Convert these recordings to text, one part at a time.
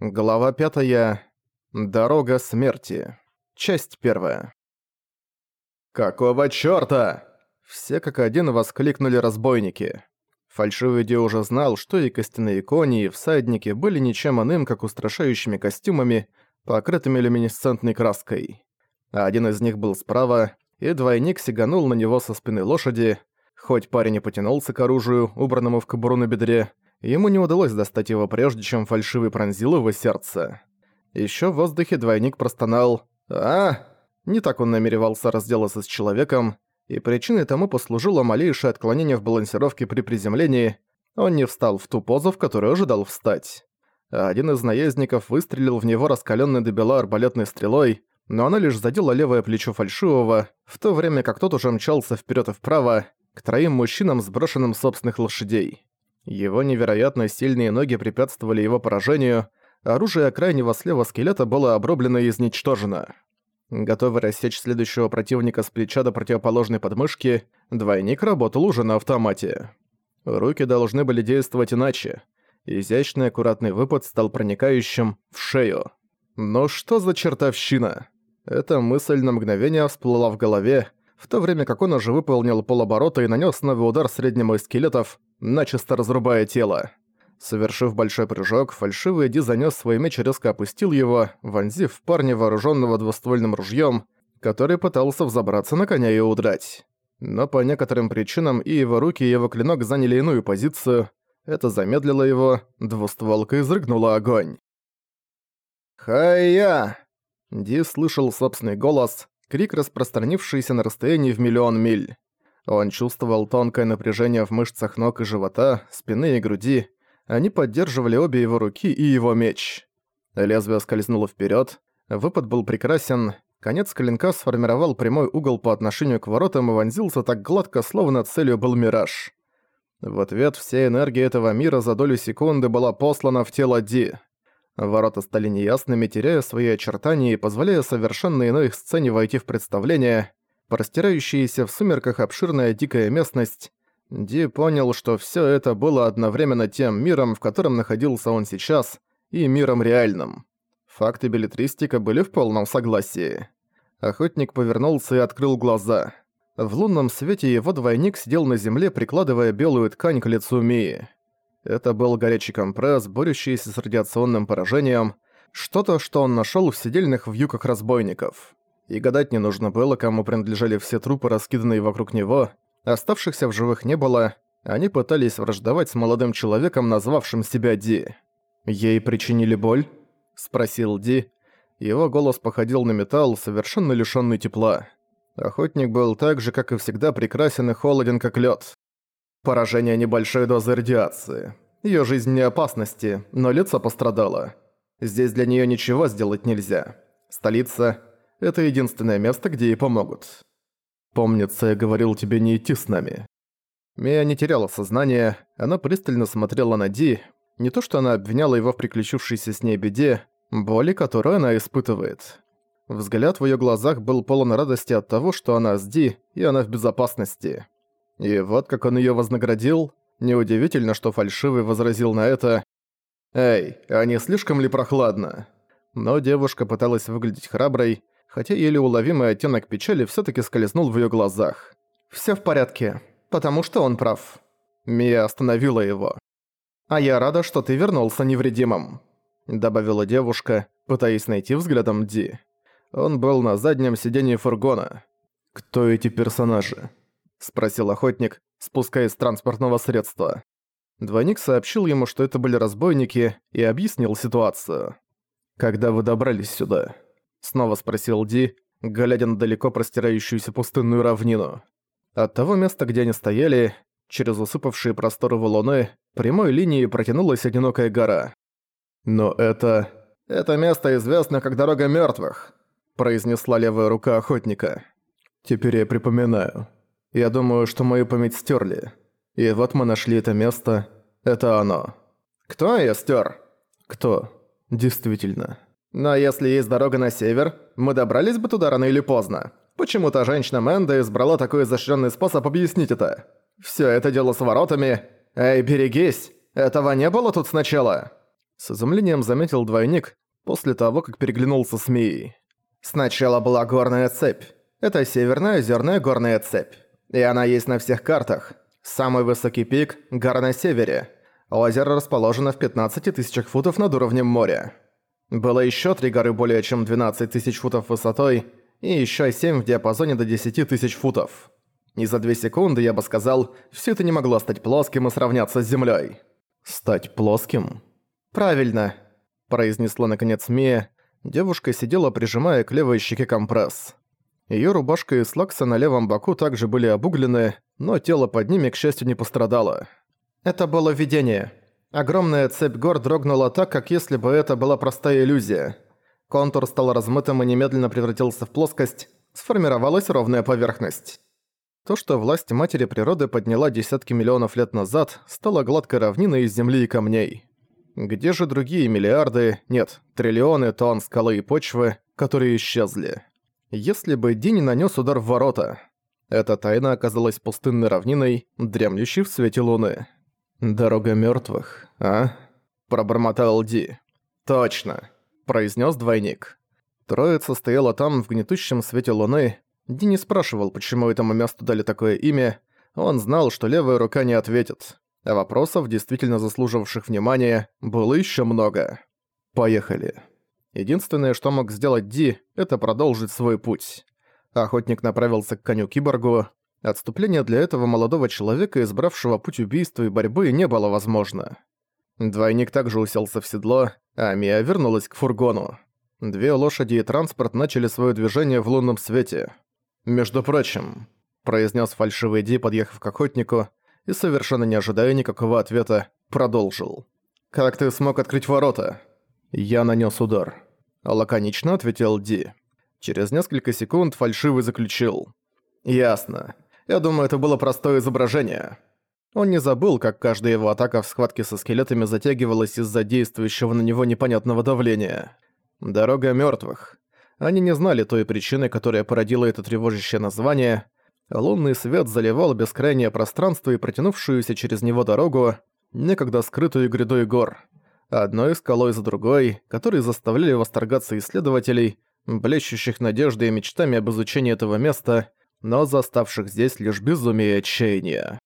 Глава пятая. Дорога смерти. Часть первая. «Какого чёрта?» Все как один воскликнули разбойники. Фальшивый Ди уже знал, что и костяные кони, и всадники были ничем иным, как устрашающими костюмами, покрытыми люминесцентной краской. А один из них был справа, и двойник сиганул на него со спины лошади. Хоть парень и потянулся к оружию, убранному в кобуру на бедре, Ему не удалось достать его прежде, чем фальшивый пронзил его сердце. Ещё в воздухе двойник простонал «А!». Не так он намеревался разделаться с человеком, и причиной тому послужило малейшее отклонение в балансировке при приземлении. Он не встал в ту позу, в которую ожидал встать. Один из наездников выстрелил в него раскалённой до бела арбалетной стрелой, но она лишь задела левое плечо фальшивого, в то время как тот уже мчался вперед и вправо, к троим мужчинам, сброшенным собственных лошадей. Его невероятно сильные ноги препятствовали его поражению, оружие крайнего слева скелета было обрублено и изничтожено. Готовый рассечь следующего противника с плеча до противоположной подмышки, двойник работал уже на автомате. Руки должны были действовать иначе. Изящный аккуратный выпад стал проникающим в шею. Но что за чертовщина? Эта мысль на мгновение всплыла в голове, в то время как он уже выполнил полоборота и нанес новый удар среднему из скелетов, начисто разрубая тело. Совершив большой прыжок, фальшивый Ди занёс свой меч и резко опустил его, вонзив в парня, вооружённого двуствольным ружьём, который пытался взобраться на коня и удрать. Но по некоторым причинам и его руки, и его клинок заняли иную позицию. Это замедлило его, двустволка изрыгнула огонь. «Хай-я!» Ди слышал собственный голос, крик, распространившийся на расстоянии в миллион миль. Он чувствовал тонкое напряжение в мышцах ног и живота, спины и груди. Они поддерживали обе его руки и его меч. Лезвие скользнуло вперед. Выпад был прекрасен. Конец клинка сформировал прямой угол по отношению к воротам и вонзился так гладко, словно целью был мираж. В ответ вся энергия этого мира за долю секунды была послана в тело Ди. Ворота стали неясными, теряя свои очертания и позволяя совершенно иной сцене войти в представление простирающаяся в сумерках обширная дикая местность, Ди понял, что всё это было одновременно тем миром, в котором находился он сейчас, и миром реальным. Факты билетристика были в полном согласии. Охотник повернулся и открыл глаза. В лунном свете его двойник сидел на земле, прикладывая белую ткань к лицу Мии. Это был горячий компресс, борющийся с радиационным поражением, что-то, что он нашёл в сидельных вьюках разбойников и гадать не нужно было, кому принадлежали все трупы, раскиданные вокруг него. Оставшихся в живых не было, они пытались враждовать с молодым человеком, назвавшим себя Ди. «Ей причинили боль?» – спросил Ди. Его голос походил на металл, совершенно лишённый тепла. Охотник был так же, как и всегда, прекрасен и холоден, как лёд. Поражение небольшой дозы радиации. Её жизнь не опасности, но лицо пострадало. Здесь для неё ничего сделать нельзя. Столица это единственное место, где ей помогут. Помнится, я говорил тебе не идти с нами. Мия не теряла сознание, она пристально смотрела на Ди, не то что она обвиняла его в приключившейся с ней беде, боли, которую она испытывает. Взгляд в её глазах был полон радости от того, что она с Ди, и она в безопасности. И вот как он её вознаградил, неудивительно, что фальшивый возразил на это «Эй, а не слишком ли прохладно?» Но девушка пыталась выглядеть храброй, хотя еле уловимый оттенок печали все таки скользнул в ее глазах. Все в порядке, потому что он прав». Мия остановила его. «А я рада, что ты вернулся невредимым», — добавила девушка, пытаясь найти взглядом Ди. Он был на заднем сидении фургона. «Кто эти персонажи?» — спросил охотник, спускаясь с транспортного средства. Двойник сообщил ему, что это были разбойники, и объяснил ситуацию. «Когда вы добрались сюда?» Снова спросил Ди, глядя на далеко простирающуюся пустынную равнину. От того места, где они стояли, через усыпавшие просторы валуны, прямой линией протянулась одинокая гора. «Но это... это место известно как Дорога Мёртвых», произнесла левая рука охотника. «Теперь я припоминаю. Я думаю, что мою память стерли. И вот мы нашли это место. Это оно». «Кто её стер?» «Кто? Действительно». Но если есть дорога на север, мы добрались бы туда рано или поздно. Почему-то женщина Мэнда избрала такой изощренный способ объяснить это. Все это дело с воротами. Эй, берегись! Этого не было тут сначала. С изумлением заметил двойник после того, как переглянулся с Мией. Сначала была горная цепь. Это северная озерная горная цепь. И она есть на всех картах. Самый высокий пик – гора на севере. Озеро расположено в 15 тысячах футов над уровнем моря. Было еще три горы более чем 12 тысяч футов высотой и еще семь в диапазоне до 10 тысяч футов. И за две секунды, я бы сказал, все это не могло стать плоским и сравняться с землей. «Стать плоским?» «Правильно», – произнесла наконец Мия. Девушка сидела, прижимая к левой щеке компресс. Её рубашка и слаксы на левом боку также были обуглены, но тело под ними, к счастью, не пострадало. Это было видение. Огромная цепь гор дрогнула так, как если бы это была простая иллюзия. Контур стал размытым и немедленно превратился в плоскость. Сформировалась ровная поверхность. То, что власть Матери Природы подняла десятки миллионов лет назад, стало гладкой равниной из земли и камней. Где же другие миллиарды, нет, триллионы тонн скалы и почвы, которые исчезли? Если бы Ди не нанёс удар в ворота. Эта тайна оказалась пустынной равниной, дремлющей в свете луны. «Дорога мёртвых, а?» – пробормотал Ди. «Точно», – произнёс двойник. Троица стояла там в гнетущем свете луны, Ди не спрашивал, почему этому месту дали такое имя. Он знал, что левая рука не ответит. А вопросов, действительно заслуживавших внимания, было еще много. Поехали. Единственное, что мог сделать Ди, это продолжить свой путь. Охотник направился к коню-киборгу. Отступление для этого молодого человека, избравшего путь убийства и борьбы, не было возможно. Двойник также уселся в седло, а Мия вернулась к фургону. Две лошади и транспорт начали свое движение в лунном свете. «Между прочим», — произнес фальшивый Ди, подъехав к охотнику, и, совершенно не ожидая никакого ответа, продолжил. «Как ты смог открыть ворота?» «Я нанес удар», — лаконично ответил Ди. Через несколько секунд фальшивый заключил. «Ясно. Я думаю, это было простое изображение». Он не забыл, как каждая его атака в схватке со скелетами затягивалась из-за действующего на него непонятного давления. «Дорога мертвых. Они не знали той причины, которая породила это тревожащее название. Лунный свет заливал бескрайнее пространство и протянувшуюся через него дорогу, некогда скрытую грядой гор. Одной скалой за другой, которые заставляли восторгаться исследователей, блещущих надеждой и мечтами об изучении этого места, но заставших здесь лишь безумие и.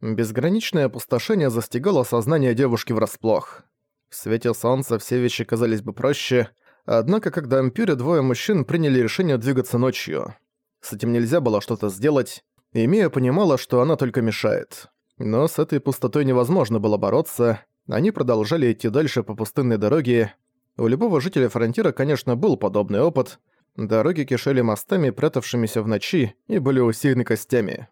Безграничное опустошение застигало сознание девушки врасплох. В свете солнца все вещи казались бы проще — Однако, когда Ампюре двое мужчин приняли решение двигаться ночью. С этим нельзя было что-то сделать, и Мия понимала, что она только мешает. Но с этой пустотой невозможно было бороться, они продолжали идти дальше по пустынной дороге. У любого жителя Фронтира, конечно, был подобный опыт. Дороги кишели мостами, прятавшимися в ночи, и были усеяны костями.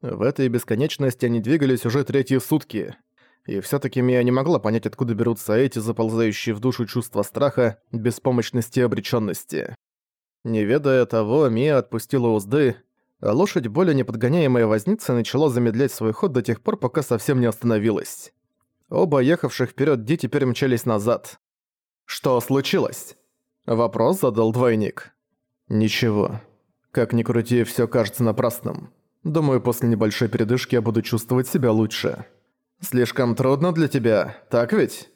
В этой бесконечности они двигались уже третьи сутки. И всё-таки Мия не могла понять, откуда берутся эти заползающие в душу чувства страха, беспомощности и обречённости. Не ведая того, Мия отпустила узды, а лошадь, более неподгоняемая возница, начала замедлять свой ход до тех пор, пока совсем не остановилась. Оба ехавших вперёд Ди теперь мчались назад. «Что случилось?» Вопрос задал двойник. «Ничего. Как ни крути, всё кажется напрасным. Думаю, после небольшой передышки я буду чувствовать себя лучше». «Слишком трудно для тебя, так ведь?»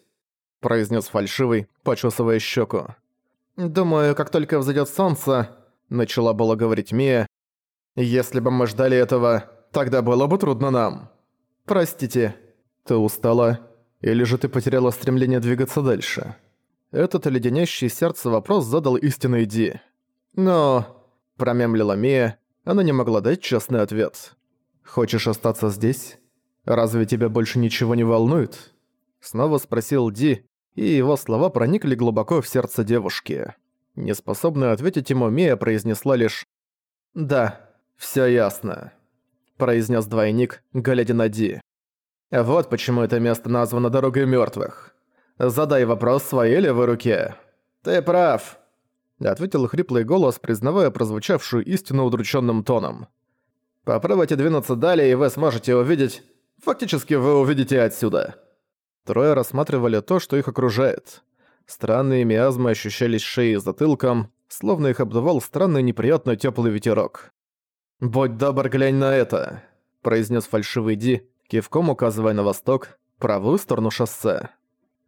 произнес фальшивый, почесывая щеку. «Думаю, как только взойдет солнце», начала было говорить Мия. «Если бы мы ждали этого, тогда было бы трудно нам. Простите, ты устала? Или же ты потеряла стремление двигаться дальше?» Этот леденящий сердце вопрос задал истинный Ди. «Но...» – промямлила Мия, она не могла дать честный ответ. «Хочешь остаться здесь?» «Разве тебя больше ничего не волнует?» Снова спросил Ди, и его слова проникли глубоко в сердце девушки. Неспособная ответить ему, Мия произнесла лишь «Да, всё ясно», – произнес двойник, глядя Ди. «Вот почему это место названо Дорогой Мёртвых. Задай вопрос своей левой руке». «Ты прав», – ответил хриплый голос, признавая прозвучавшую истину удрученным тоном. «Попробуйте двинуться далее, и вы сможете увидеть, Фактически вы увидите отсюда». Трое рассматривали то, что их окружает. Странные миазмы ощущались шеей и затылком, словно их обдувал странный неприятный теплый ветерок. «Будь добр, глянь на это», — произнес фальшивый Ди, кивком указывая на восток, правую сторону шоссе.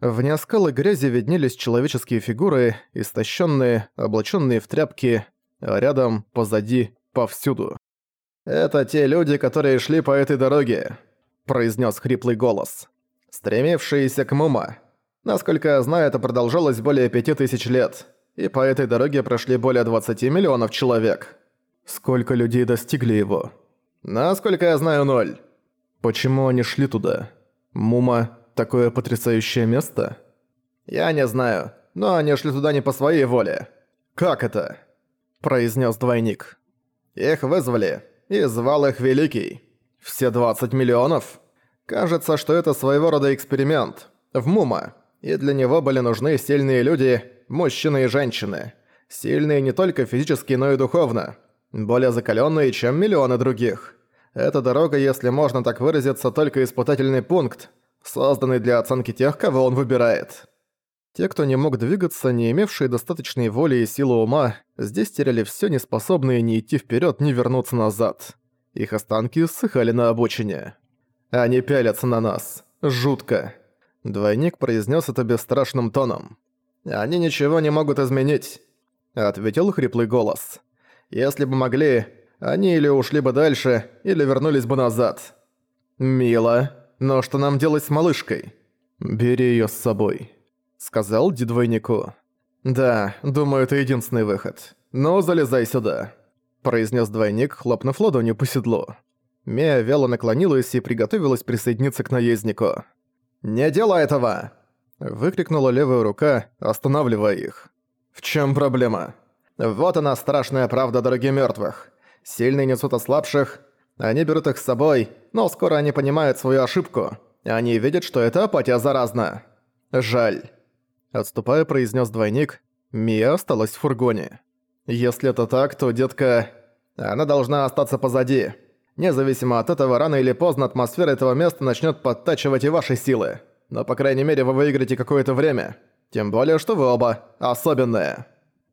Вне скалы грязи виднелись человеческие фигуры, истощенные, облаченные в тряпки, а рядом, позади, повсюду. «Это те люди, которые шли по этой дороге», — произнес хриплый голос. «Стремившиеся к Мума. Насколько я знаю, это продолжалось более пяти тысяч лет, и по этой дороге прошли более 20 миллионов человек». «Сколько людей достигли его?» «Насколько я знаю, ноль». «Почему они шли туда? Мума — такое потрясающее место?» «Я не знаю, но они шли туда не по своей воле». «Как это?» — произнес двойник. «Их вызвали, и звал их Великий. Все 20 миллионов? Кажется, что это своего рода эксперимент. В Мума. И для него были нужны сильные люди, мужчины и женщины. Сильные не только физически, но и духовно. Более закаленные, чем миллионы других. Эта дорога, если можно так выразиться, только испытательный пункт, созданный для оценки тех, кого он выбирает. Те, кто не мог двигаться, не имевшие достаточной воли и силы ума, здесь теряли всё, неспособные ни идти вперёд, ни вернуться назад. Их останки ссыхали на обочине. «Они пялятся на нас. Жутко». Двойник произнес это бесстрашным тоном. «Они ничего не могут изменить», — ответил хриплый голос. «Если бы могли, они или ушли бы дальше, или вернулись бы назад». «Мило. Но что нам делать с малышкой?» «Бери её с собой» сказал Ди двойнику. «Да, думаю, это единственный выход. Ну, залезай сюда», – произнес двойник, хлопнув ладонью по седлу. Мия вяло наклонилась и приготовилась присоединиться к наезднику. «Не делай этого!» – выкрикнула левая рука, останавливая их. «В чем проблема?» «Вот она, страшная правда, дорогие мертвых. Сильные несут ослабших, они берут их с собой, но скоро они понимают свою ошибку. Они видят, что эта апатия заразна. Жаль». Отступая, произнес двойник. Мия осталась в фургоне. «Если это так, то, детка, она должна остаться позади. Независимо от этого, рано или поздно атмосфера этого места начнет подтачивать и ваши силы. Но, по крайней мере, вы выиграете какое-то время. Тем более, что вы оба особенные».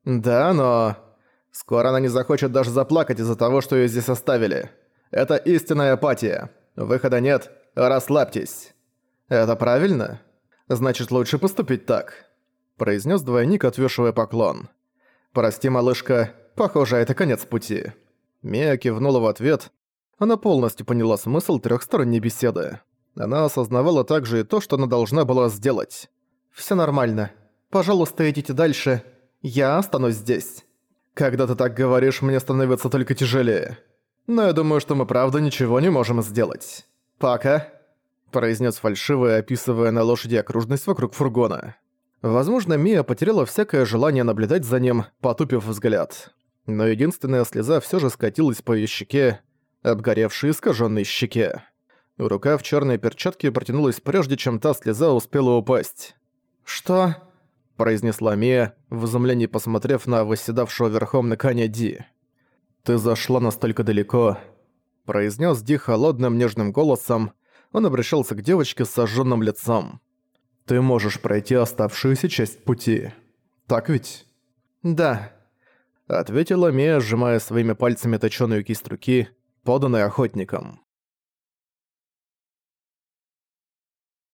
«Да, но...» «Скоро она не захочет даже заплакать из-за того, что ее здесь оставили. Это истинная апатия. Выхода нет. Расслабьтесь». «Это правильно?» «Значит, лучше поступить так», — произнес двойник, отвешивая поклон. «Прости, малышка, похоже, это конец пути». Мия кивнула в ответ. Она полностью поняла смысл трехсторонней беседы. Она осознавала также и то, что она должна была сделать. «Всё нормально. Пожалуйста, идите дальше. Я останусь здесь». «Когда ты так говоришь, мне становится только тяжелее. Но я думаю, что мы правда ничего не можем сделать. Пока» произнес фальшивый, описывая на лошади окружность вокруг фургона. Возможно, Мия потеряла всякое желание наблюдать за ним, потупив взгляд. Но единственная слеза все же скатилась по ее щеке, обгоревшей искаженной щеке. Рука в черной перчатке протянулась прежде, чем та слеза успела упасть. «Что?» – произнесла Мия, в изумлении посмотрев на восседавшего верхом на коне Ди. «Ты зашла настолько далеко», – произнес Ди холодным нежным голосом, он обращался к девочке с сожженным лицом. «Ты можешь пройти оставшуюся часть пути. Так ведь?» «Да», — ответила Мия, сжимая своими пальцами точёную кисть руки, поданной охотником.